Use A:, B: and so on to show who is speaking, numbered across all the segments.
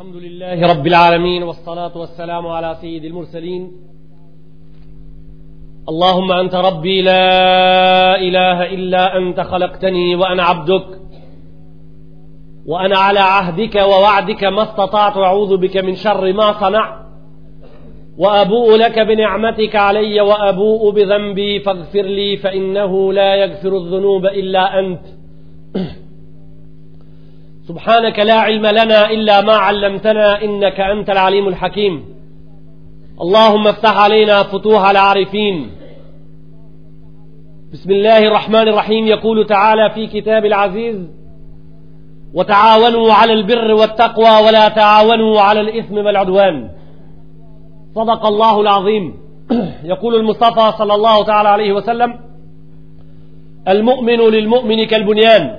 A: الحمد لله رب العالمين والصلاة والسلام على سيد المرسلين اللهم أنت ربي لا إله إلا أنت خلقتني وأنا عبدك وأنا على عهدك ووعدك ما استطعت أعوذ بك من شر ما صنعت وأبوء لك بنعمتك علي وأبوء بذنبي فاغفر لي فإنه لا يغفر الذنوب إلا أنت سبحانك لا علم لنا إلا ما علمتنا إنك أنت العليم الحكيم اللهم افتح علينا فتوح العارفين بسم الله الرحمن الرحيم يقول تعالى في كتاب العزيز وتعاونوا على البر والتقوى ولا تعاونوا على الإثم والعدوان صدق الله العظيم يقول المصطفى صلى الله تعالى عليه وسلم المؤمن للمؤمن كالبنيان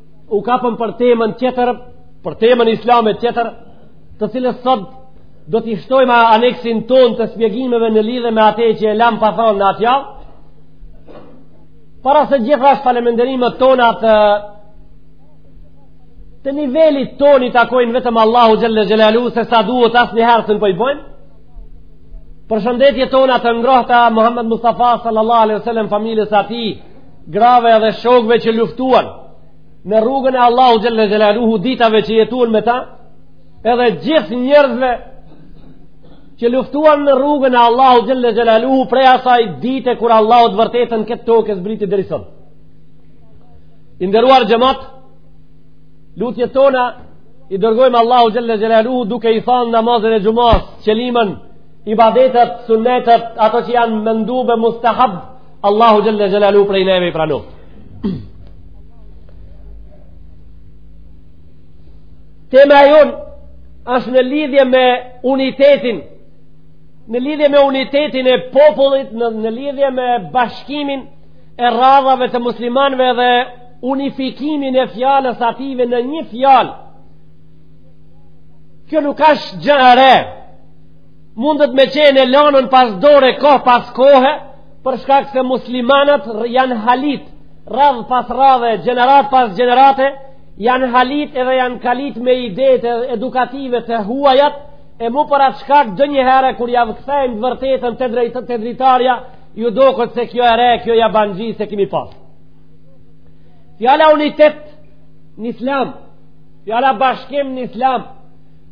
A: u kapëm për temën tjetër, për temën islame tjetër, të cilës sot do t'i shtojmë aneksin tonë të spjegimeve në lidhe me ate që e lamë pa thanë n'atje. Para se gjithash falënderimet tona të, të nivelit tonë i takojnë vetëm Allahu Xhelle Xhelaluhu se sa duhet asnjëherë s'po i bojmë. Përshëndetjet tona të ngrohta Muhammed Mustafa sallallahu alaihi wasallam familjes atij grave dhe shokve që luftuan në rrugën e Allahu Xhelle Xhelaluhu ditave që jetuan me ta edhe gjithë njerëzve që luftuan në rrugën e Allahu Xhelle Xhelaluhu prej asaj dite kur Allahu të vërtetën në tokë e zbriti deri sot i nderuar xhemat lutjet tona i dërgojmë Allahu Xhelle Xhelaluhu duke i thanë namazin e xhumasë kelimen ibadetet, sunetet, ato që janë mendub e mustahab, Allahu xhelle xhelaluhu prej neve i pranoftë Tema e jonë është në lidhje me unitetin në lidhje me unitetin e popullit, në lidhje me bashkimin e radhave të muslimanve dhe unifikimin e fjalës atyve në një fjallë kjo nuk është gjë e re Mundët me qenë e lanën pas dore kohë pas kohe, për shkak se muslimanët janë halit, radhë pas radhe, gjenerat pas gjenerate, janë halit edhe janë kalit me idetë edukative të huajat, e mu për atë shkak donjëherë kur jav kthejmë të vërtetën te, drejt, te dritarja, ju doket se kjo e re, kjo jabanxhi s'e kimi pas. Fjala unitet në islam, fjala bashkim në islam,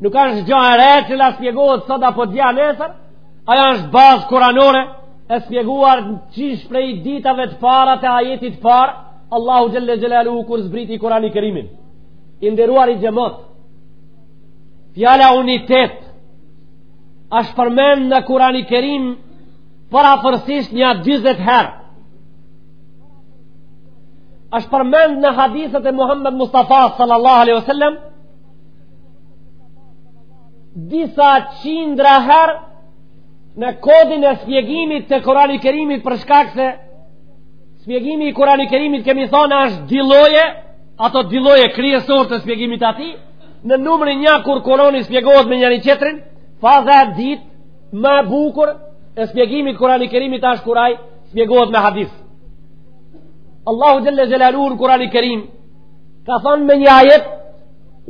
A: Nuk është gja e re që do spjegohet sot apo dje a nesër, ajo është bazë kuranore e spjeguar qysh prej ditave të para të ajetit të parë, Allahu xhelle xhelaluhu kur zbriti kurani kerimin. I nderuari xhemat, fjala unitet, është përmend në kurani kerim përafërsisht nja 40 herë. është përmend në hadithet e Muhammed Mustafa sallallahu alaihi wasallam disa qindra herë në kodin e spjegimit të Kurani Kerimit për shkak se spjegimi i Kurani Kerimit kemi thanë është dy lloje ato dy lloje kryesore të spjegimit atij në numrin një kur Kurani spjegohet me njëri tjetrin faza e dytë më e bukur e spjegimit të Kurani Kerimit është kur ai spjegohet me hadith Allahu Xhelle Xhelaluhu në Kurani Kerim ka thonë me një ajet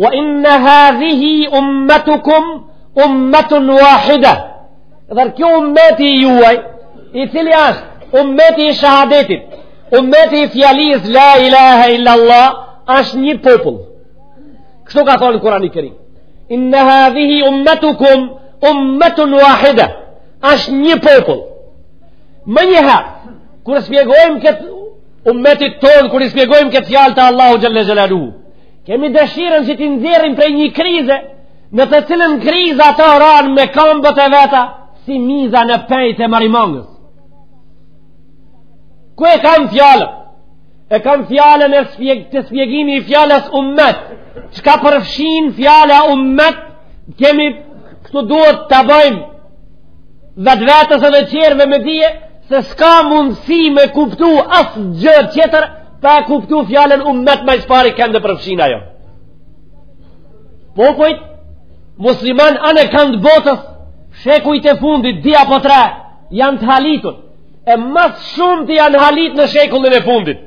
A: wa inna hadhihi ummatukum ummatun wahida edhe kjo ummeti juaj i cili ashtë ummeti i shahadetit ummeti i fjalës la ilaha illa Allah ashtë një popull kështu ka thonë Kurani Kerim inna hadhihi ummatukum ummatun wahida ashtë një popull me njëherë kur spjegojmë këtë Ummetit tonë, kur i spjegojmë këtë fjalë të Allahu Xhelle Xhelaluhu, kemi dëshirën që t'i nxjerrim prej një krize, në të cilën krizë ata ranë me kambët e veta, si miza në penjt e marimangës. Ku e kam fjallën? E kam fjalën te spjeg, te spjegimi i fjalës ummet. Çka përfshin fjala ummet, kemi këtu duhet t'ia bëjmë vetëvetës edhe tjerëve me dije se s'ka mundësi me kuptu asgjë tjetër pa e kuptu fjallën ummet ma së pari kend e përfshin ajo popujt musliman anekënd botës shekujt e fundit dy apo tre janë të halitur e ma së shumti janë halit në shekullin e fundit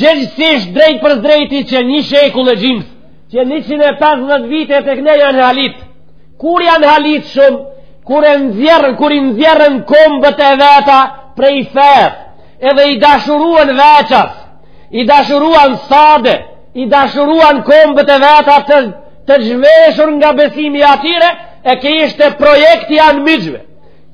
A: gjegjësisht drejtpërsëdrejti që një shekull e gjymës Që 150 vite tek ne janë halit. Kur janë halit shumë, kur e nxjerrën, kur i nxjerrën kombët e veta prej feje, edhe i dashuruan veças, i dashuruan sade, i dashuruan kombët e veta të, të zhveshur nga besimi i atyre, e ky ishte projekti i anmiqve.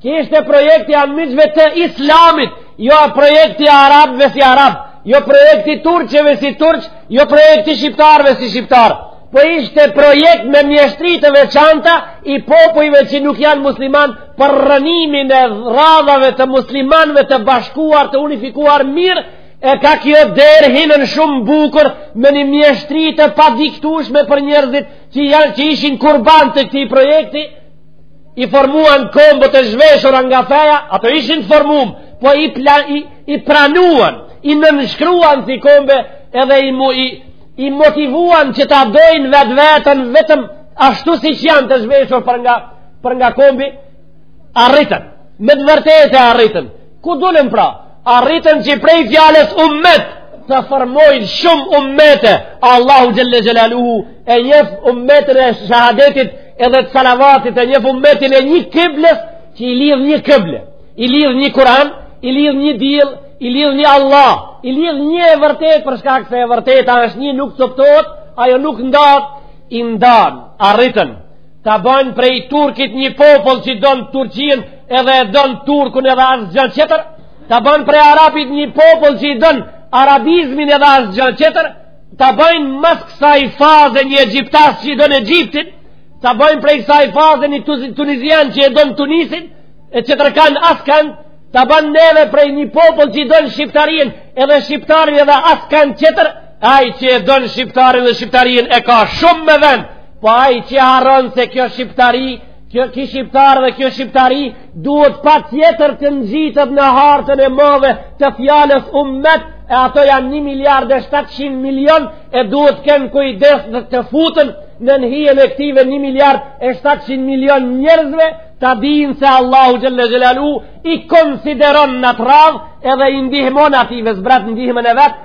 A: Ky ishte projekti i anmiqve të islamit, jo projekti i arabëve si arab, jo projekti i turqve si turq, jo projekti i shqiptarëve si shqiptar. Po ishte projekt me mjeshtri të veçanta i popujve që nuk janë musliman për rrënimin e radhave të muslimanëve të bashkuar, të unifikuar mirë, e kah kjo derë hinën shumë bukur me një mjeshtri të padiktueshme për njerëzit që, janë, që ishin kurban të këtij projekti, i formuan kombët e zhveshura nga feja, ato ishin të formume, po i, pla, i, i pranuan, i nënshkruan si kombe edhe i, mu, i, i motivuan që ta dojnë vetëveten vetëm ashtu siç janë të zhveshur për nga, për nga kombi, arritën, me të vërtetë arritën, Ku dolëm pra? Arritën që prej fjalës ummet të formojnë shumë ummete. Allahu xhelle xhelaluhu e njef ummetin e shahadetit edhe të salavatit e njef ummetin e një kibles që i lidh një kible. I lidh një kuran, i lidh një din, i lidh një Allah, i lidh një e vërtetë për shkak se e vërteta është një nuk coptohet, ajo nuk ndahet, i ndanë, arritën. Ta bajnë prej turkit një popull që don Turqinë edhe e don turkun edhe asgja qetër, ta bajnë prej arabit një popull që e don arabizmin edhe asgja qetër, ta bajnë mas kësaj faze një egjiptas që e don Egjiptin, ta bajnë prej kësaj faze një tunizian që e don Tunisin, e qetërkan askan, ta bajnë neve prej një popull që e don shqiptarin edhe shqiptarinë edhe askan qetër, Ai që e don shqiptarin dhe shqiptarinë e ka shumë me vend. Po ai që harron se kjo shqiptari, kjo, ky shqiptar dhe kjo shqiptari duhet patjetër të ngjitet në hartën e madhe të fjalës ummet e ato janë 1 miliard e 700 milion e duhet kenë kujdes dhe të futen nën hijen e këtyve 1 miliard e 700 milion njerëzve ta dinë se Allahu Xhelle Xhelaluhu i konsideron n'atë radhë edhe i ndihmon atyve zbrat ndihmën e vet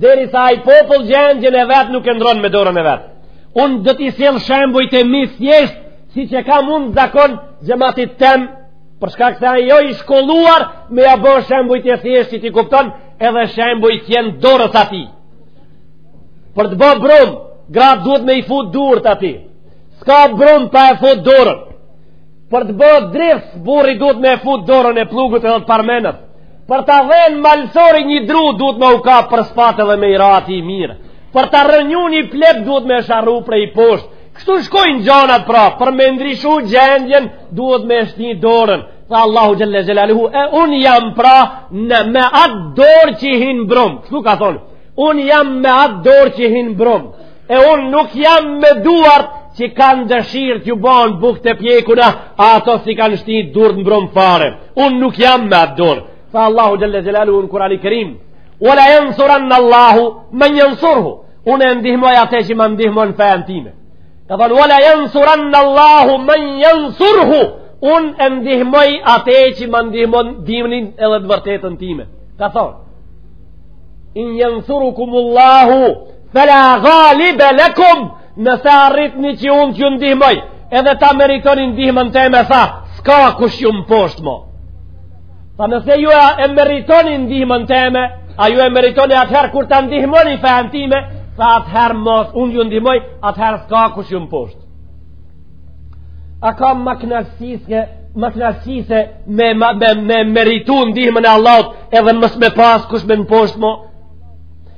A: Derisa ai popull gjendjen e vet nuk e ndron me dorën e vet. Un do t'i sjell shembujt e mi thjesht siç e kam un zakon xhematit tem për shkak se ai jo i shkolluar me ja bo shembujt e thjeshtë që t'i kupton edhe shembuj të jenë dorës atij. Për të bërë brum, gratë duhet me i fut durt aty. S'ka brum pa e fut dorën. Për të bërë drithë, burri duhet me e fut dorën e plugut edhe të parmendës. Për ta dhen malësori një dru duhet me u kap për spate edhe me i ra atij mirë. Për ta rrënju një plep duhet me sharru prej poshtë. Kështu shkojnë gjanat pra, për me ndryshu gjendjen duhet me e shti dorën. Tha Allahu Xhelle Xhelaluhu, e unë jam pranë me atë dorë që hin në brumë. Kështu ka thonë, unë jam me atë dorë që hin në brumë. e unë nuk jam me duart që kanë dëshirë t'ju banë bukët e pjekuna, a ato s'i kanë shti durt në brumë fare. Unë nuk jam me ato durë. Tha Allahu Xhelle Xhelaluhu në Kurani Kerim, ue le jensuranne Allahu men jensuruhu. Unë e ndihmoj atë që ma ndihmon fenë time. Ka thonë, ue le jensuranne Allahu men jensuruhu. Unë e ndihmoj atë që ma ndihmon dinin edhe të vërtetën time. Ka thonë, in jensurkumullahu, Fela galibe lekum Nëse arritni që unë t'ju ndihmoj Edhe ta meritoni ndihmën teme tha S'ka kush ju mposht mo Tha nëse ju e meritoni ndihmën teme A ju e meritoni atëherë kur ta ndihmoni fenë time Tha atëherë mos unë ju ndihmoj Atëherë s'ka kush ju mposht A ka ma knaqsi se Ma knaqsi se me, me, me, me meritu ndihmën e Allahut Edhe mos me pas kush me na mposht mo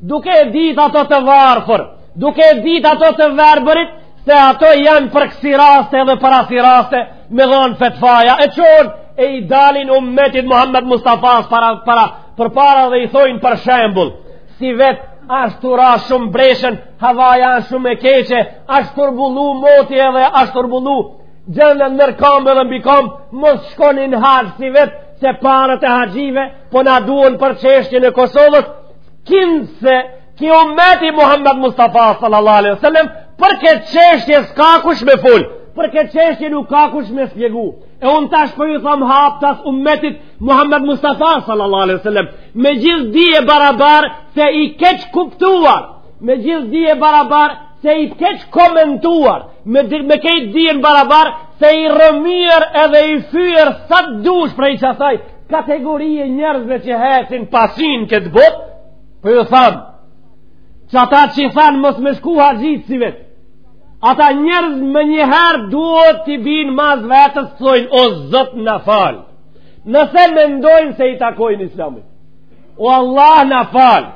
A: Duke e dit ato të varfër, duke e dit ato të verbërit, se ato janë për kësi raste dhe për asi raste, me dhonë fetfaja, e çohen, e i dalin umetit Muhammed Mustafa para, para, përpara dhe i thojnë për shembul, sivet ashtu ra shumë breshën, havaja shumë e keqe, asht turbullu moti edhe asht turbullu gjendja nër kamë edhe mbi kamë, mos shkoni n'haxh sivet, se paret e haxhive po na duhen për çështjen e Kosovës, kinse ky umeti Muhammed Mustafa sallallahu alaihi wasallam për këtë çështje s'ka kush me fol për këtë çështje nuk ka kush me shpjegu e unë tash po i thom haptas umetit Muhammed Mustafa sallallahu alaihi wasallam me gjithë dije barabar se i keqkuptuar me gjithë dije barabar se i keqkomentuar me, me kejt dijen barabar se i rrëmyer edhe i fyer sa të dush prej qasaj kategorie njerëzve që hesin pasin këtë botë por po ju tham që ata që i thanë mos me shku haxhit sivet ata njerëz menjëherë duhet t'i bin mas vetës të thojnë o Zot na fal nëse mendojnë se i takojnë islamit o Allah na fal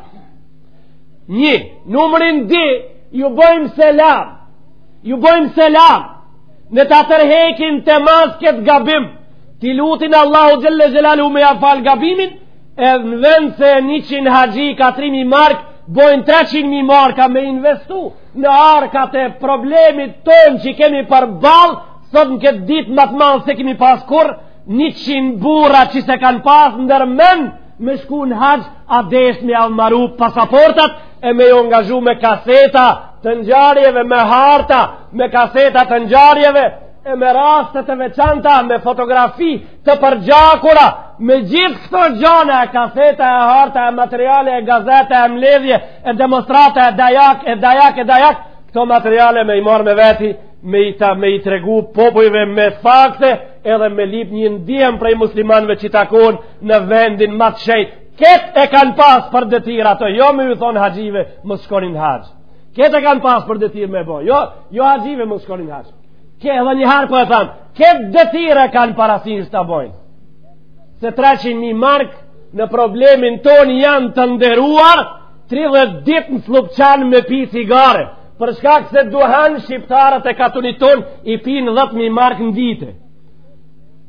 A: Një, numrin dy, ju bojmë selam, ju bojmë selam, ne ta tërhekin te mas këtë gabim, t'i luten Allahut Xhelle Xhelaluhu me ja fal gabimin, edhe në vend se 100 haxhi, 4.000 mark, bojnë 300.000 marka me investu në arkat e problemit tonë që kemi përballë, sot në këtë ditë ma të madh s'e kemi pas kurr, 100 burra që s'e kanë pas ndër men, Me shku në haxh, a desh me jav maru pasaportat e me ju angazhu me kaseta të ngjarjeve, me harta, me kaseta të ngjarjeve, e me raste të veçanta, me fotografi të përgjakura, me gjithë këto gjana, e kaseta, e harta, e materiale, e gazeta, e mbledhje, e demonstrata, e dajak, e dajak, e dajak, këto materiale me i marr me veti, me i, ta, me i tregu popujve me fakte, edhe me lyp një ndihëm prej muslimanve që takohen, në vendin ma të shejt. Ketë e kanë pas për detyr ato, jo me ju thon haxhive, mos shkoni n'haxh. Ketë e kanë pas për detyr me bo. Jo, jo haxhive mos shkoni n'haxh. Qe edhe një herë po e tham, ketë detyrë e kanë parasysh të bojnë. Se 300.000 markë në problemin tonë janë të nderuar, 30 ditë në Sllupçan me pi cigare, për shkak se duhan shqiptarët e katunit tonë i pinë 10.000 markë në ditë.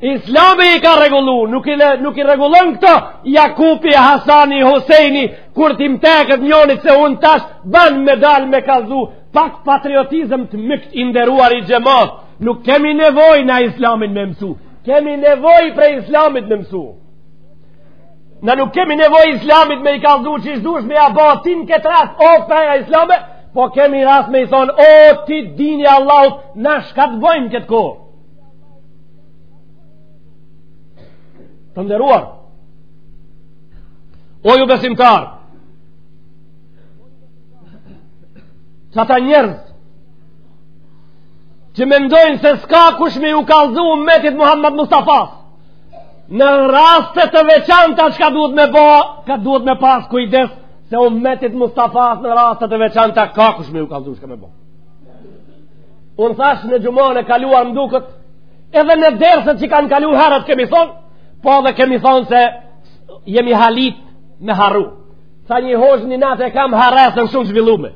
A: Islami i ka rregullu, nuk i, nuk i rregullon këto, Jakupi, Hasani, Hysejni, kur t'i teket njonit se unë tash, ban me dal me kallzu, pak patriotizm të mykt, i nderuari xhemat, nuk kemi nevoj na islamin me mësu, kemi nevoj prej islamit me mësu. Na nuk kemi nevoj islamit me i kallzu qysh dush me e ba ti n'këtë rast, o feja islame, po kemi rast me i thonë, o ti dini i Allahut, na shka të bojmë n'këtë kohë. Të nderuar. O ju besimtar. Sa ata njerëz që mendojnë se s'ka kush me ju kallzu umetit të Muhammed Mustafas në raste të veçanta çka duhet me bo çka duhet me pas kujdes se umetit të Mustafas në raste të veçanta ka kush me ju kallzu çka me bo Unë thashë në xhuman e kaluar më duket, edhe në derset që kanë kaluar heret kemi thonë, po edhe kemi thonë se jemi halit me harru. Tha një hoxhë një natë e kam harresën shumë zhvillume.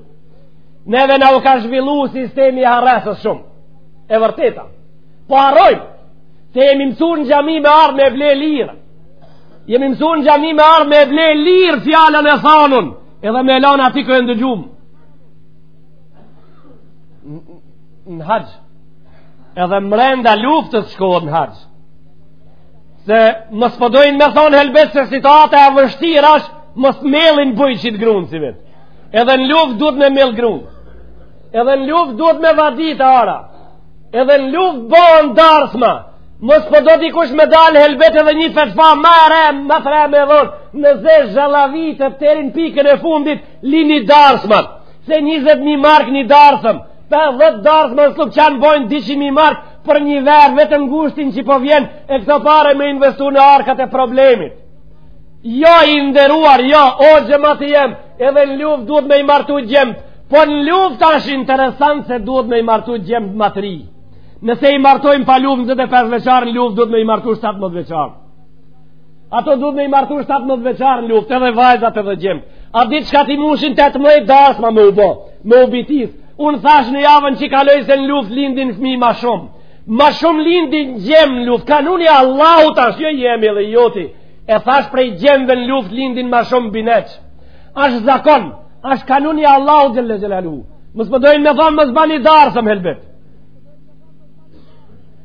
A: Neve na u ka zhvillu sistemi i harresës shumë. E vërteta. Po harrojmë, se jemi mësun në xhami me ardhë me e ble lirë. Jemi mësun në xhami me ardhë me e ble lirë fjalën e thanun, edhe me e lanë aty kur e ndëgjojmë. në haxh edhe mrenda luftës shkohet në haxh se mos po dojnë me thonë helbet se situata e vështir ashtë mos mellin bujqit grunë sivjet edhe në luft duhet me mell grunë edhe në luft duhet me vadit ara edhe në luft bon darsma mos po don dikush me dalë helbet edhe një fetva ma e re ma fresk me dhonë nëse e zhalavit tërën pikën e fundit lini darsmat Se 20.000 mark një darsëm, 50 darsma n'Sllupçan bojnë 200.000 mark për një verë, vetëm n'gushtin që po vjen e këto pare me investu në arkat e problemit. Jo i nderuar, jo, o xhemati jem, edhe në luft duhet me i martu gjemt, po në luft ashtë interesant se duhet me i martu gjemt ma t'ri. Nëse i martojmë pa luft 25 vjeçarë, në luft duhet me i martu 17 vjeçarë. Ato duhet me i martu 17 vjeçarë në luft, edhe vajzat edhe gjemt. A ditë çka t'i mushin 18 dasma me u bo, me u bitis. Unë thash në javën që kaloj se në luft lindin fmi ma shumë. Ma shumë lindin gjem në luft, kanuni i Allahut asht, jo i jemi dhe i joti. E thash prej gjemve në luft lindin ma shumë bineç. Ashtë zakon, ashtë kanuni i Allahut xhel-le xhelaluhu. Mos po dojnë me thonë mos bani darsëm helbete.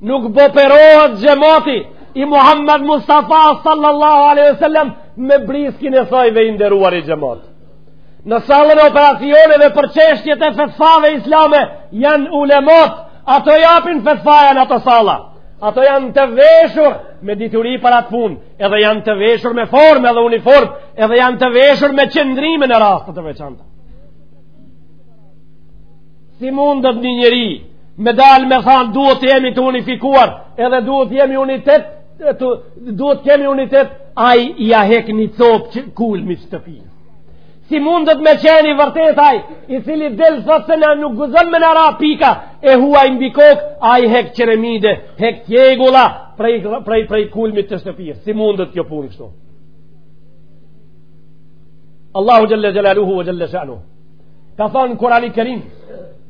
A: nuk operohet xhemati i Muhammed Mustafa sallallahu aleyhi sallam me briskin e sajve i nderuari xhemat në sallën e operacioneve për çështjet e fetfave islame janë ulemot ato japin fetfaja në ato salla ato janë të veshur me dituri për atë punë edhe janë të veshur me formë edhe uniformë edhe janë të veshur me qëndrim në raste të veçanta Si mundet një njeri me dalë me thanë duhet të jemi të unifikuar edhe duhet të jemi unitet, të, duhet të kemi unitet, ai ia hek një copë kulmit shtëpisë. Si mundet me qenë i vërtetë ai, i cili del thotë se na nuk guxon me na ra pika e huaj mbi kokë, ai hek qeremide, hek tjegulla, prej, prej, prej kulmit të shtëpisë. Si mundet kjo punë kështu? Allahu xhelle xhelaluhu ve xhelle shanuhu. ka thonë në kurani kerim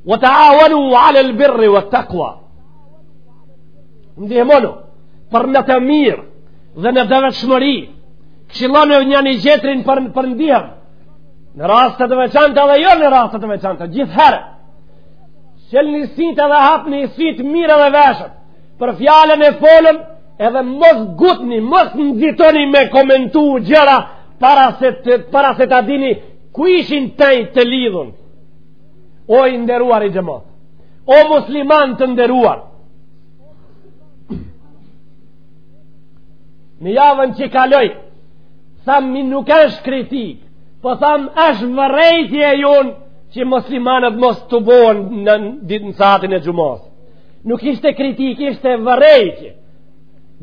A: wa ta awanu ala lë birri wa takua ndihmonu për në të mirë dhe në devotshmëri këshillonu njani-tjetrin për, për ndihmë në raste të veçanta dhe jo në raste të veçanta gjithherë çelni sytë edhe hapni sytë mirë edhe veshët për fjalën e folun edhe mos ngutni, mos nxitoni me komentu gjëra para se, para se ta dini Ku ishin taj të lidhun? O i nderuari xhemat. O muslimanë të nderuar. Në javën që kaloi, thamë mi nuk është kritikë, po thamë është vërejtje e jonë që muslimanët mos tubohen në ditë në sahatin e xhumas. Nuk ishte kritikë, ishte vërejtje.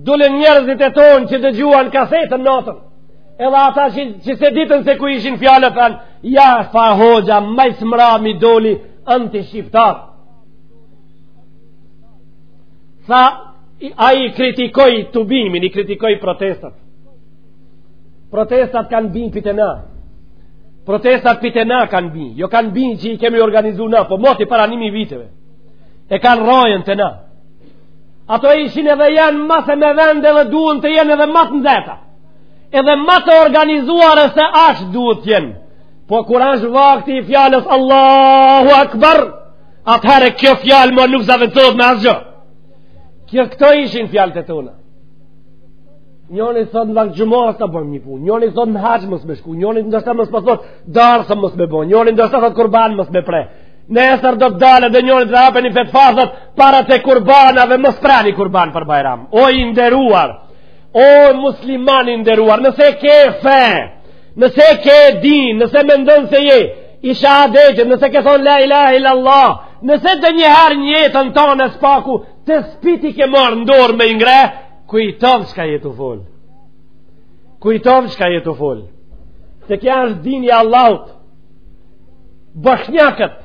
A: Dulën njerëzit e tonë që dëgjuan kasetën natën. Edhe ata që, që s'e ditën se ku ishin fjalët, thanë, ja far hoxha, ma s'mrami doli antishqiptar. Tha, ai kritikoi tubimin, i kritikoi protestat. Protestat kanë bi prej te na. Protestat prej te na kanë bi. Jo kanë bi që i kemi organizu na, po moti para nji mijë viteve. E kanë rrajën te na. Ato ishin edhe janë ma se me vend edhe duhen të jenë edhe ma të nxehta. edhe ma të organizuara se asht duhet t'jenë. Po kur është vakti i fjalës Allahu Akbar, atëherë kjo fjalë më nuk zavendsohet me asgjë. Kjo këto ishin fjalët tona. Njoni thotë në vakt xhumas të bëjmë një punë, njoni thotë në haxh mos me shku, njoni ndoshta mos po thotë po darsëm mos me bo, njoni ndoshta thotë kurban mos me pre. Nesër do të dalë dhe njoni të japë një fetfa për paratë e kurbanëve mos preni kurban për bajram. O i nderuar! O musliman i nderuar, nëse ke fe, nëse ke din, nëse mendon se je i shahadetit, nëse ke thonë la ilaha illa Allah, nëse donjëherë n'jetën tane s'paku, tespihtë i ke marrë n'dorë me i ngre, kujto çka je tu fol. Kujto çka je tu fol. Se kjo është dini Allahut, boshnjakët,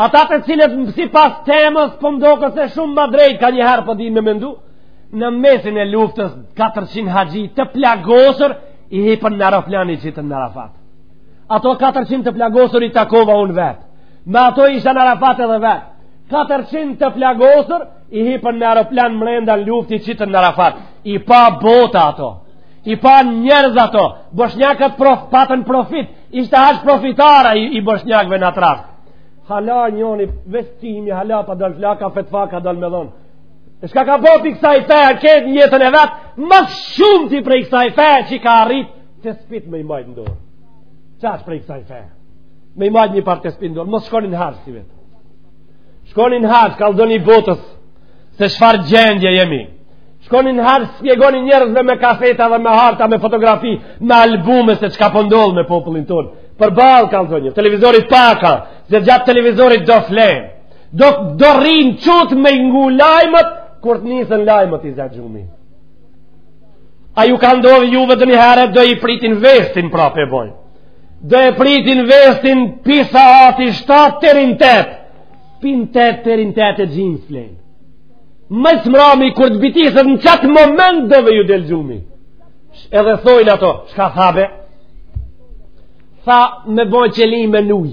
A: ata të cilët sipas temës, po m'doket se shumë ma drejt, ka njëherë po di me mendu, në mesin e luftës 400 haxhi të plagosur i hipën në aeroplan i qitën në Arafat. Ato 400 të plagosur i takova unë vetë. Me ato isha në Arafat edhe vetë. 400 të plagosur i hipën në aeroplan mrenda në luftë i qitën në Arafat. I pa bota ato. I pa njerëz ato. Boshnjakët prof, patën profit. Ishte haxh profitara i, i boshnjakëve në Arafat. Hala njo investim, hala pa dalë flaka, fetva ka dalë me dhonë. Çka ka bo prej kësaj feje ai n'jetën e vetë, më shumë ti prej kësaj feje që ka arritë, tespihtë me i majtë n'dorë. Qa është prej kësaj feje? Me i majtë një palë tespihë n'dorë, me shkoni n'haxh si vetë. Shkoni n'haxh, kallëzoni botës, se çfarë gjendje jemi. Shkoni n'haxh, shpjegoni njerëzve me kaseta dhe me harta, me fotografi, me albume se çka po ndodh me popullin tonë. Përballë, kallëzoni, televizorit paka, e gjatë televizorit do flenë. Do, do rrinë çutë me ngu lajmët, kur të nisen lajmët i zë gjumi. A ju ka ndodhë juve donjëherë, do i pritin vestin, pra pe bojnë. Do i pritin vestin pisa ati shtatë terinte, pinë tetë terinte e gjumë flenë. Ma s'mrami, kur të bitiset në qatë moment dove ju del gjumi. Edhe thojnë ato, çka tha be? Tha me bojnë qeli me nuj.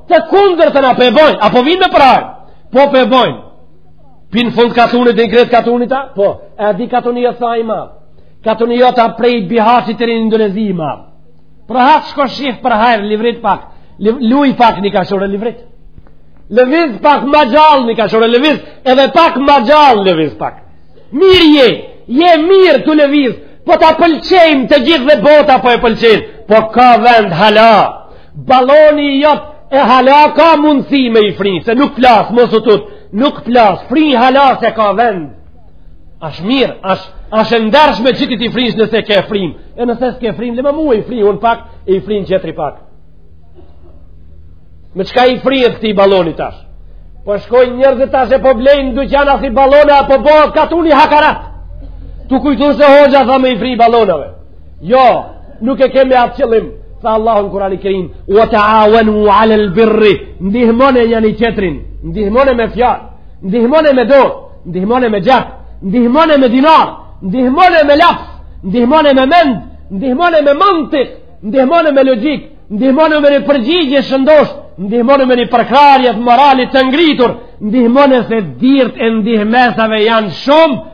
A: Të kundërtën a pe bojnë, apo vinë me prhajr, po pe bojnë. Pi n'fund katunit deri n'krye t'katunit a? Po, e di katuni jo s'a i madh. Katuni jot a prej Bihaçit deri n'Indonezi i madh. Për hajr shko shih për hajrë, livrit pak. Luj pak ni kashore livrit. Leviz pak ma gjallë ni kashore leviz, edhe pak ma gjallë leviz pak. Mirë je, je mirë tu leviz, po ta pëlqejmë të gjithë dhe bota po e pëlqen, po ka vend hala. Baloni jot hala ka mundësi me i fri, se nuk plasë, mos u tut, nuk plasë, fri hala se ka vend. Ash mirë, ash, ash e ndershme që ti t'i frysh nëse ke frim. E nëse s'ke frim, lem mu i fri, unë pak, i frin tjetri pak. Me çka i frihet këtij baloni tash? Po shkojnë njerëzit tash e po blejnë n'duqana si balona, po bëhet katuni hakarat. Tu kujtu se hoxha tha me i fri balonave. Jo, nuk e kemi atë qëllim, tha Allahu në Kur'anin e Kerim, "Wa ta'awanu 'alal birri", ndihmoni njëri tjetrin, ndihmoni me fjalë, ndihmoni me dorë, ndihmoni me gjak, ndihmoni me dinar, ndihmoni me laps, ndihmoni me mend, ndihmoni me mantik, ndihmoni me logjik, ndihmoni me një përgjigje të shëndosh, ndihmoni me një përkrahje të moralit të ngritur, ndihmoni se dyrt e ndihmesave janë shumë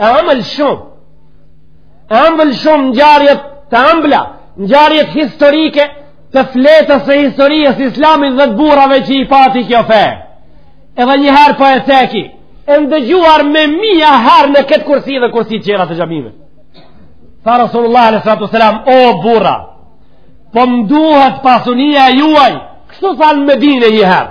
A: e ambël shumë e ambël shumë ngjarjet të ambla ngjarjet historike të fletës e historisë islamit dhe të burrave që i pati kjo fe edhe njëherë po e teki e ndëgjuar me mija herë në këtë kursi dhe kursi tjera të xhamive tha Rasulullah alejhi salatu selam o burra po m'duhet pasunia juaj kështu tha në Medine njëherë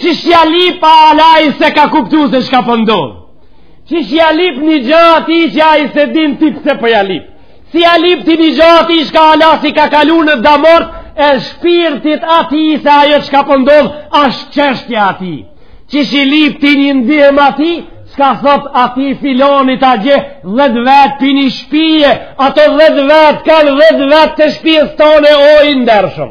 A: Qysh ja lip ala ai s'e ka kuptu se çka po ndodh Qysh ja lip një gja atij që ai s'e din ti pse po ja lip Si ja lip ti një gja atij çka ala s'i ka kalu në damart e shpirtit atij se ajo çka po ndodh ashtë çështja e tij Qysh ja lip ti një ndihëm atij Çka thot atij filloni ta gje dhet vet për një shpije Ato dhet vet kanë dhet vet të shpijes tonë o i ndershëm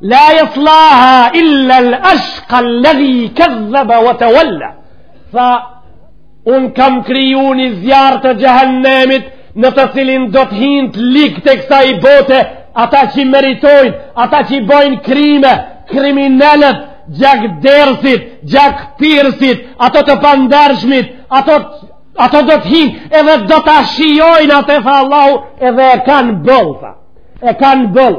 A: La yaslaha illa al-ashqa alladhi kadhaba wa tawalla. Fa un kam kriju një zjarr të xhehenemit në të cilin do të hinë të likë të kësaj bote, ata që e meritojnë, ata që bojnë krime, kriminelët, gjakderdhsit, gjakpirsit, ato të pandershmit, ato, ato do të hinë, edhe do ta shijojnë atë tha Allahu, edhe e kanë boll, e kanë boll.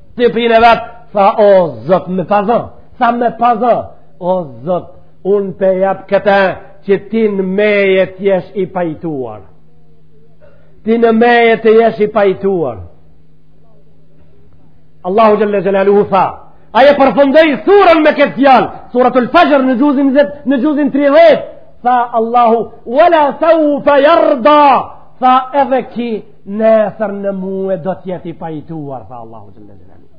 A: Një pyte vetë, tha o zot me pazo, tha me pazo, o zot, unë të jap këta që ti në meje të jesh i pajtuar. Ti në meje të jesh i pajtuar. Allahu xhele xhelaluhu tha, ai e përfundoi surën me këtë fjalë, suretul Fexhr në xhuzin, në xhuzin 30, tha Allahu, wa lasawfa yarda, tha edhe ky, Nesër në mue do të jetë i pajtuar, tha Allahu xhalla xhelaluhu.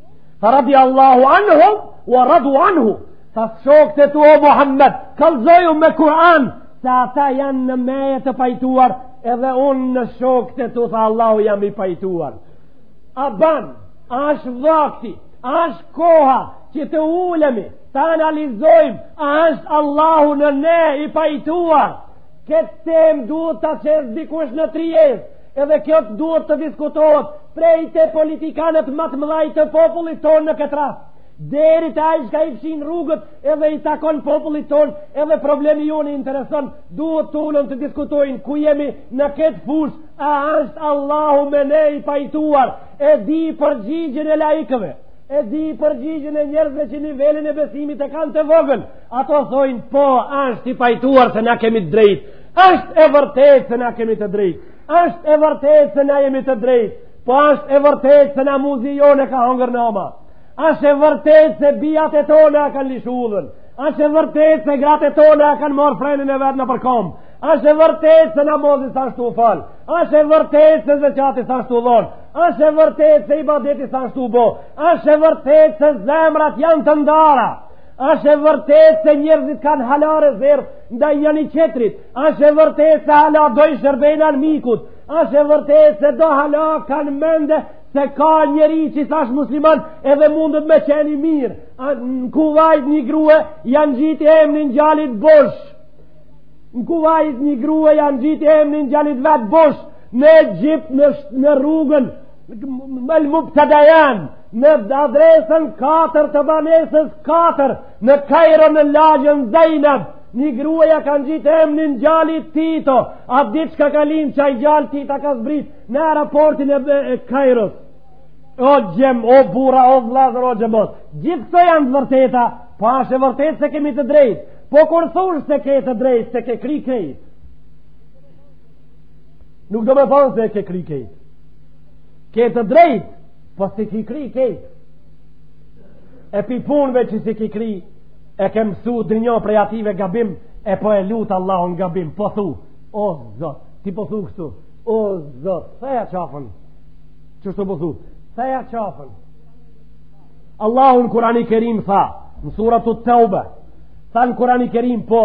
A: Tha radi Allahu anhum wa radu anhu. Tha shokët e tu o Muhammed, kallxoju me Kur'an, se ata janë në meje të pajtuar, edhe unë në shokët e tu, tha Allahu jam i pajtuar. A ban, a është vakti, a është koha, që të ulemi, të analizojmë, a është Allahu në ne i pajtuar, Këtë temë duhet ta qesë dikush në tryezë, edhe kjo duhet të diskutohet prej te politikanët ma të mëdhaj të popullit tonë në këtë rast deri te ai çka i fshin rrugët edhe i takon popullit tonë, edhe problemi jonë e intereson, duhet të ulen të diskutojnë ku jemi në këtë fushë, a është Allahu me ne i pajtuar, e di përgjigjen e laikëve, e di përgjigjen e njerëzve që nivelin e besimit e kanë të vogël, Ato thojnë po është i pajtuar se na kemi të drejt, është e vërtet se na kemi të drejt, është e vërtet se na jemi të drejt, po është e vërtet se namuzi jon e ka hongër nama, është e vërtet se bijat e tona kanë lishu udhën, është e vërtet se gratë e tona kanë marrë frenin e vet nëpër komb, është e vërtet se namazi s'asht tu falë, është e vërtet se zeqati s'asht tu dhonë, është e vërtet se ibadeti s'asht tu bo, është e vërtet se zemrat janë të ndara, Asht e vërtet se njerëzit kanë hala rezervë ndaj njani qetrit. Asht e vërtet se hala do i shërbejnë armikut. Asht e vërtet se do hala kanë mende se ka njeri që s'asht musliman edhe mundet me qeni mirë. Në Kuvajt një grue ja ngjiti emnin gjalit Bush. Në Kuvajt një grue ja ngjiti emnin gjalit vet Bush. Në Egjipt në, në rrugën El Mubtedajan, në adresën 4 të banesës 4, në Kajro në lagjen Zejneb, një grue ja ka ngjitë emnin gjalit Tito, at ditë çka ka lind qaj gjal, Tita ka zbrit në aeroportin e, e Kajros. O gjem, o burra, o vllazër, o xhemat, gjithë kto janë të vërteta, po është e vërtet se kemi të drejtë, po kur thush se ke të drejtë, s'e ke kri kejt. Nuk do me thonë se e ke kri kejt. Ke të drejt, po s'i ki kri kejt. E pi punve që s'i ki kri, e ke mësu edhe një prej atyve gabim, e po e lutë Allahun gabim, po thu, o zot, ti po thu kështu, o zot, theja qafën, qështu po thu, theja qafën. Allahu në Kurani Kerim tha, në suretu Teube, tha në Kurani Kerim po,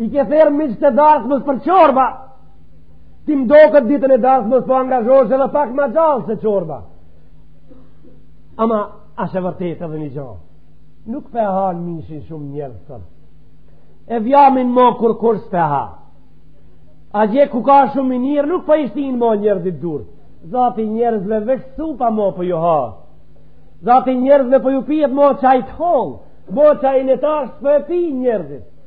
A: I ke thirrë miqtë e dasmës për çorba, ti më doket ditën e dasmës po angazhojsh edhe pak ma gjellë se çorba. Ama, asht e vërtet edhe një gjo, nuk pe hanë mishin shumë njerëz. E vjamin mo kurkush s'pe ha. Atje ku ka shumë yndyrë, nuk po shtijnë mo njerëzit dorë. Zati njerëzve veç supa mo po ju ha. Zati njerëzve po ju pijet mo çaj të hollë. Mo çajin e trashë s'pe pi njerëzit.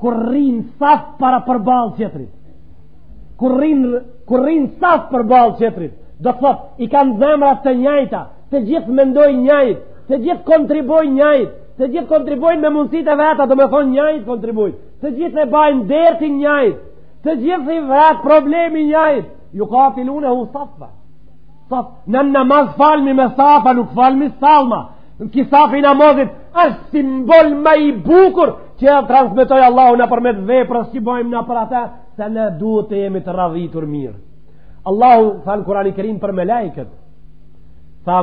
A: kur rrin saf para përballë qetrit kur rrin kur rrin saf përballë qetrit do të thot i kanë zemrat të njëjta të gjithë mendojnë njëjtë të gjithë kontribojnë njëjtë të gjithë kontribojnë me mundësitë e veta domethonë njëjtë kontribojnë të gjithë e bajnë dertin njëjtë të gjithë i vret problemi njëjtë jukatilune hu safa Sot, në namaz falmi me safa, nuk falmi sallma. Ky safi i namazit, është simbol ma i bukur që e transmetoi Allahu nëpërmet veprës që bojmë na për ata, se na duhet të jemi të radhitur mirë. Allahu, tha në Kurani Kerim për melaiket, tha,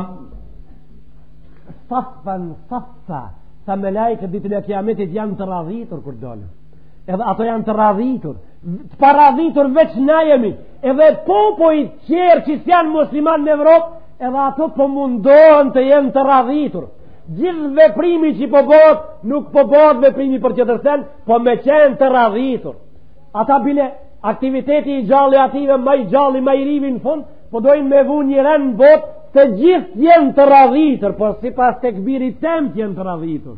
A: safan, safa, tha melaiket ditën e kiametit janë të radhitur kur dalin. edhe ato janë të radhitur të paradhitur veç na jemi edhe popujt qerë që s'janë musliman në Evropë edhe ato po mundohen të jenë të radhitur gjithë veprimi që po bohet nuk po bohet veprimi për qetër sen po me qenë të radhitur ata bile aktiviteti i gjallë i atyve ma i gjalli ma i rivi në fund po dojnë me vu një ren në botë të gjithë t'jenë të radhitur po sipas tekbirit tem të jenë të radhitur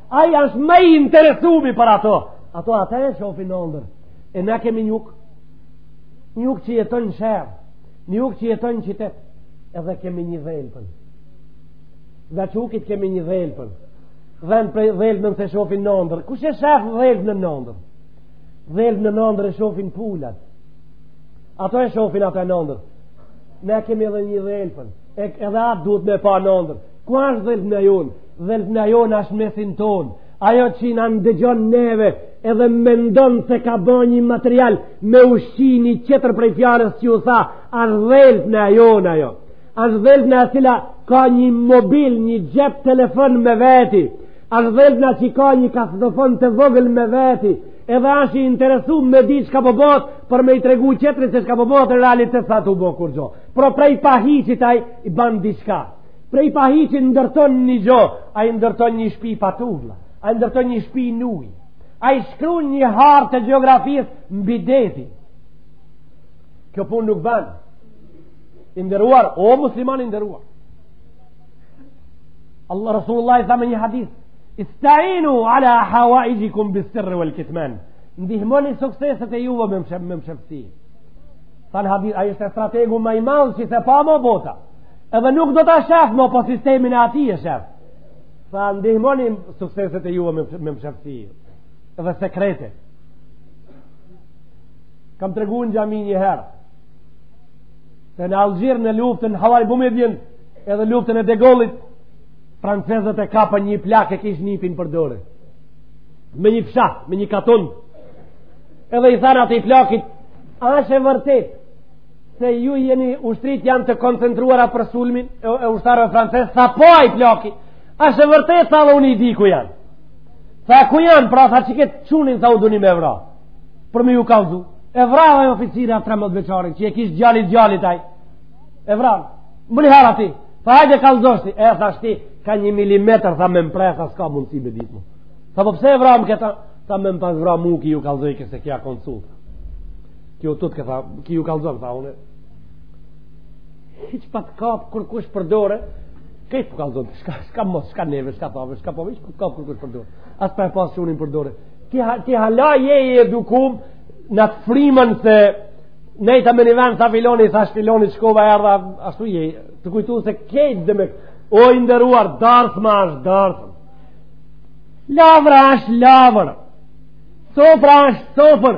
A: Ai është ma i interesumi për ato. Ato atë e shohin n'andërr. E na kemi një ujk. Një ujk që jeton në shehër. Një ujk që jeton në qytet. Edhe kemi një dhelpën. Veç ujkit kemi një dhelpën. Dhentë dhelpën s'e shohin n'andërr. Kush e shef dhelpën në andërr? Dhelpën në andërr e shohin pulat. Ato e shohin atë në andërr. Ne kemi edhe një dhelpën. Edhe atë duhet me pa në andërr. Ku është dhelpna jonë? Dhelpna jonë është n'mesin tonë. Ajo që na ndëgjon neve edhe mendon se ka bo një material me ushqy një qetër prej fjalës që u tha, është dhelpna jonë ajo. është dhelpna e cila ka një mobil, një xhep telefon me veti. është dhelpna që ka një kasetofon të vogël me veti. Edhe është i interesu me di çka po bohet për me i tregu qetrit çka po bohet po në realitet s'asht tu u bo kurgjo. Po prej pahiçit ai ban diçka. Prej pahiçit ndërton një gjo, ai ndërton një shpi pa tulla, ai ndërton një shpi në ujë, ai shkrun një hartë të gjeografisë mbi deti. Kjo punë nuk ban. I nderuar, o musliman i nderuar. Allah Rasulullahi tha në një hadith, isteinu ala hawaixhikum bissirri vel kitman, ndihmoni sukseset e juve me mshefsi. Tha n'hadith, ai ishte strategu ma i madh që s'e pa më bota. Edhe nuk do ta shef më po sistemin e atij e shef. Tha, ndihmoni sukseset e juve me, me mshefësi. Edhe sekrete. Kam tregu në xhami një herë. Se në Algjir në luftën, Huari Bumedien, edhe luftën e Degolit, francezët e kapën një plak e kish nipin për dore. Me një fshat, me një katun. Edhe i thanë atij plakit, a është e vërtetë? se ju jeni ushtritë janë të koncentruara për sulmin e ushtarëve francezë, tha po ai plaki, asht e vërtetë tha edhe unë i di ku janë. Tha ku janë, pra tha qe këtë çunin tha u duni me vra, për me ju kallëzu. E vra dhe oficiri atë 13 vjeçarin, që e kish djalin e djalit ai. E vra, më lihat ati, tha hajde kallëzo tashti, e tashti, ka një milimetër, tha me m'pre, tha s'ka mundësi me ditë mu. Tha po pse e vramë këtë, tha me m'pas vra mu ky ju kallëzojke se kja konsulta. Ti u tutke, tha, ky ju kallzon, tha une. Hiç pa të kapë kërkush për dore, krejt po kallzon, shka, shka mos, shka neve, shka thave, shka po, hiç pa të kapë kërkush për dore. As pa e pasë çunin për dore. Ti, ha, ti hala je i edukum në atë frymën se nejta me një vend, tha filani, tha shpiloni, shkova e ardha, ashtu je, të kujtu se krejt dhe me, o i nderuar, darsma është darsëm. Lavra është lavër. Sofra është sofër.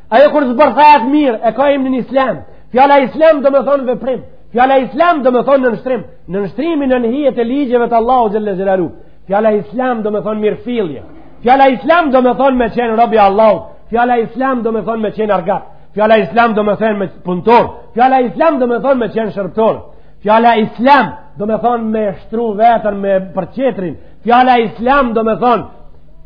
A: Ajo kur zbërthehet mirë, e ka emrin islam. Fjala islam domethonë veprim. Fjala islam domethonë nënshtrim. Nënshtrimi nën hijet e ligjeve të Allahut xhele xhelaluhu. Fjala islam domethonë mirësjellje. Fjala islam domethonë me qenë rob i Allahut. Fjala islam domethonë me qenë argat. Fjala islam domethonë me punëtor. Fjala islam domethonë me qenë shërbëtor. Fjala islam domethonë me shtru veten për tjetrin. Fjala islam domethonë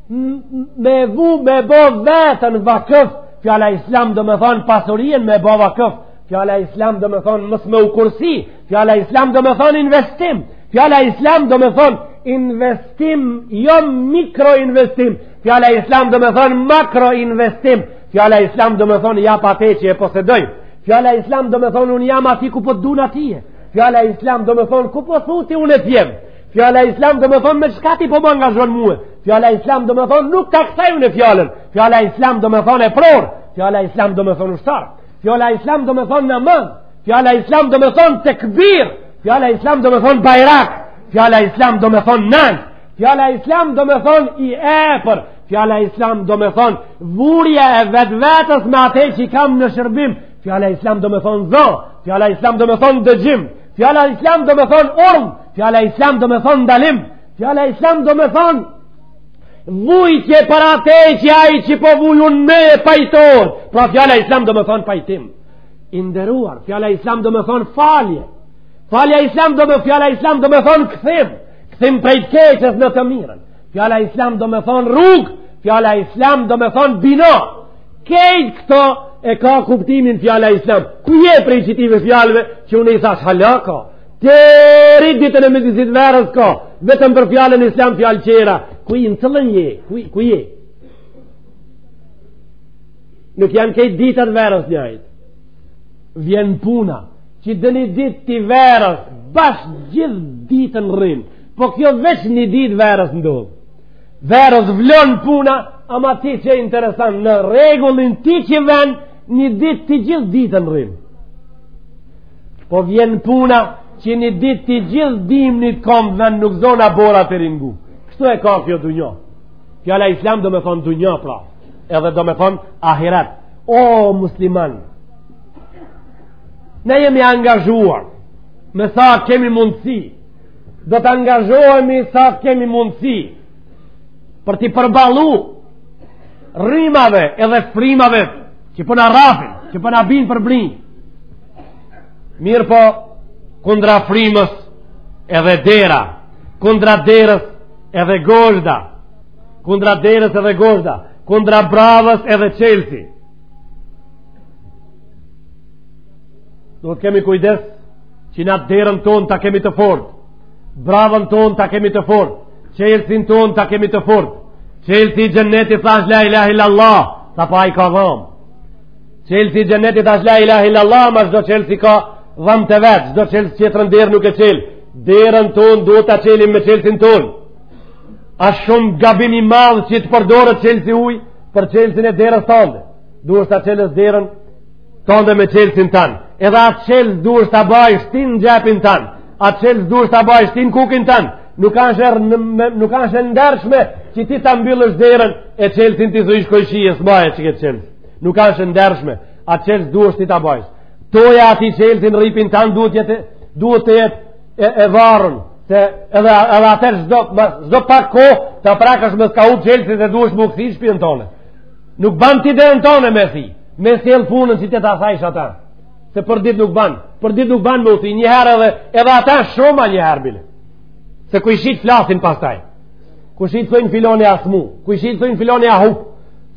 A: me vu me e bo veten vakëf fjala islam domethonë pasurinë me e bo vakëf fjala islam domethonë mos me u kursy fjala islam domethonë investim fjala islam domethonë investim jo mikro investim fjala islam domethonë makro investim fjala islam domethonë jap atë që e posedoj fjala islam domethonë unë jam aty ku po duna tije fjala islam domethonë ku po thu ti unë të jem Fjala islam domethonë me çka ti po më angazhon mue. Fjala islam domethonë nuk ta kthej unë fjalën. Fjala islam domethonë epror. Fjala islam domethonë ushtar. Fjala islam domethonë namaz. Fjala islam domethonë tekbir. Fjala islam domethonë bajrak. Fjala islam domethonë nam. Fjala islam domethonë i epër. Fjala islam domethonë vurja e vetvetes me atë që i kam në shërbim. Fjala islam domethonë zo. Fjala islam domethonë dëgjim. Fjala islam domethonë ormë. Fjala islam do me thonë ndalim. Fjala islam do me thonë vujtje për atë që ai që po vujun me e pajtu. Pra fjala islam do me thonë pajtim. I nderuar, fjala islam do me thonë falje. Falja islam do me fjala islam do me thonë kthim. Kthim prej të keqes në të mirën. Fjala islam do me thonë rrugë. Fjala islam do me thonë bino. Kejt këto e ka kuptimin fjala islam. Ku je prej qitive fjalve që unë i thash hala ka? Deri ditën e mjedisit verës ka, vetëm për fjalën islam fjalë qera. Ku je n'cilën je? Ku ku je? Nuk janë kejt ditët verës njëjt. Vjen puna, që ndoni ditë ti verës, bash gjithë ditën rrin. Po kjo veç një ditë verës ndodh. Verës vlon puna, ama ti që e interesant në rregullin ti që vën një ditë ti gjithë ditën rrim. Po vjen puna që një dit të gjithë dimnit kom dhe nuk zona bora të ringu. Kështu e ka kjo dunjo. Fjala islam do me thonë dunjo pra. Edhe do me thonë ahirat. O musliman, ne jemi angazhuar me sa kemi mundësi. Do të angazhohemi sa kemi mundësi për t'i përballu rrimave edhe frimave që po na rrafin, që po na binë për blinë. Mirëpo, kundra frimës edhe dera, kundra derës edhe gozhda, kundra derës edhe gozhda, kundra bravës edhe çelësi. Duhet kemi kujdes që na derën tonë ta kemi të fort, bravën tonë ta kemi të fort, çelësin tonë ta kemi të fort, çelësi i xhenetit asht la ilahe illallah, se po ai ka dhëmë. Çelësi i xhenetit asht la ilaha illa Allah, ama çdo çelës i ka dhëmtë e vet, çdo çelës tjetrën derë nuk e çel. Derën ton do ta çelim me çelësin ton. A shumë gabim i madh që të përdoret çelësi i huj për çelësin e derës tonë. Duhet ta çelësh derën tonë me çelësin tan. Edhe atë çelës duhet ta bajsh ti në xhepin tan. Atë çelës duhet ta bajsh ti n'kukin tan. Nuk asht e nuk asht e ndershme që ti ta mbyllësh derën e çelësin t'i thojsh kojshisë maje qikët çelës. Nuk asht e ndershme, atë çelës duhesh ti ta bajsh. Toja atij çelësi n'rripin tan duhet jetë, duhet të jetë e, e varën, se edhe edhe atëher çdo çdo pak kohë ta prekësh mos ka hup çelësi dhe duhet me thi shpinë tonë. Nuk ban ti derën tonë me thi. Me sjell punën që të ta thejsh ata. Se për ditë nuk ban, për ditë nuk ban me u thi një herë edhe edhe ata shumë një herë bile. Se kojshit flasin pastaj. Kush i thënë filoni asmu? Kush i thënë filoni ahu?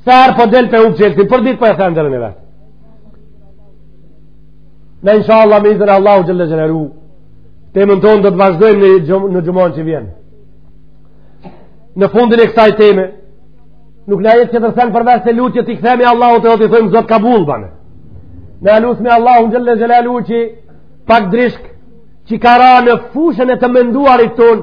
A: Sa herë po del pe u çelti, për ditë po e sheh derën e vet. Në inshallah me izin Allahu xhalla xhelalu. Temën tonë do të vazhdojmë në gjum, në xhuman që vjen. Në fundin e kësaj teme, nuk na jet çfarë të them përveç se lutjet i kthemi Allahu t'i themi Zot kabul bane. Na e lusim Allahun xhalla xhelalu që pak ndryshk që ka ra në fushën e të menduarit tonë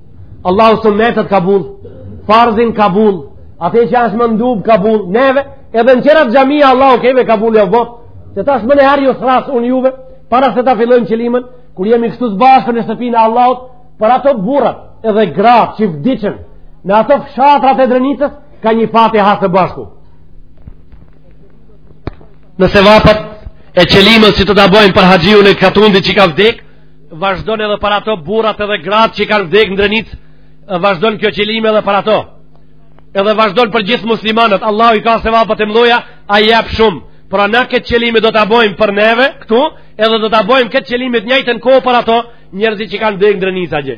A: Allahu sunnetet kabul, farzin kabul, atë që është mendub kabul, neve, edhe në tjerat xhamia Allahu ekber kabul e Zot, që tash edhe njëherë ju thërras unë juve, para se ta fillojmë qelimen, kur jemi kështu të bashkë në shtëpinë e Allahut, për ato burrat edhe gratë që vdiqën në ato fshatrat e Drenicës, ka një Fatiha së bashku. Në sevapet e qelimes që do ta bojmë për haxhiun e katundit që ka vdek, Vazhdon edhe për ato burrat edhe gratë që kanë vdek në Drenicë, vazhdon kjo qelime edhe për ato. Edhe vazhdon për gjithë muslimanët, Allahu i ka sevapat e mëdha, ai jep shumë. Pra na këtë qelime do ta bëjmë për neve këtu, edhe do ta bëjmë këtë qelime të njëjtën kohë për ato njerëzit që kanë vdek në Drenicë gjë.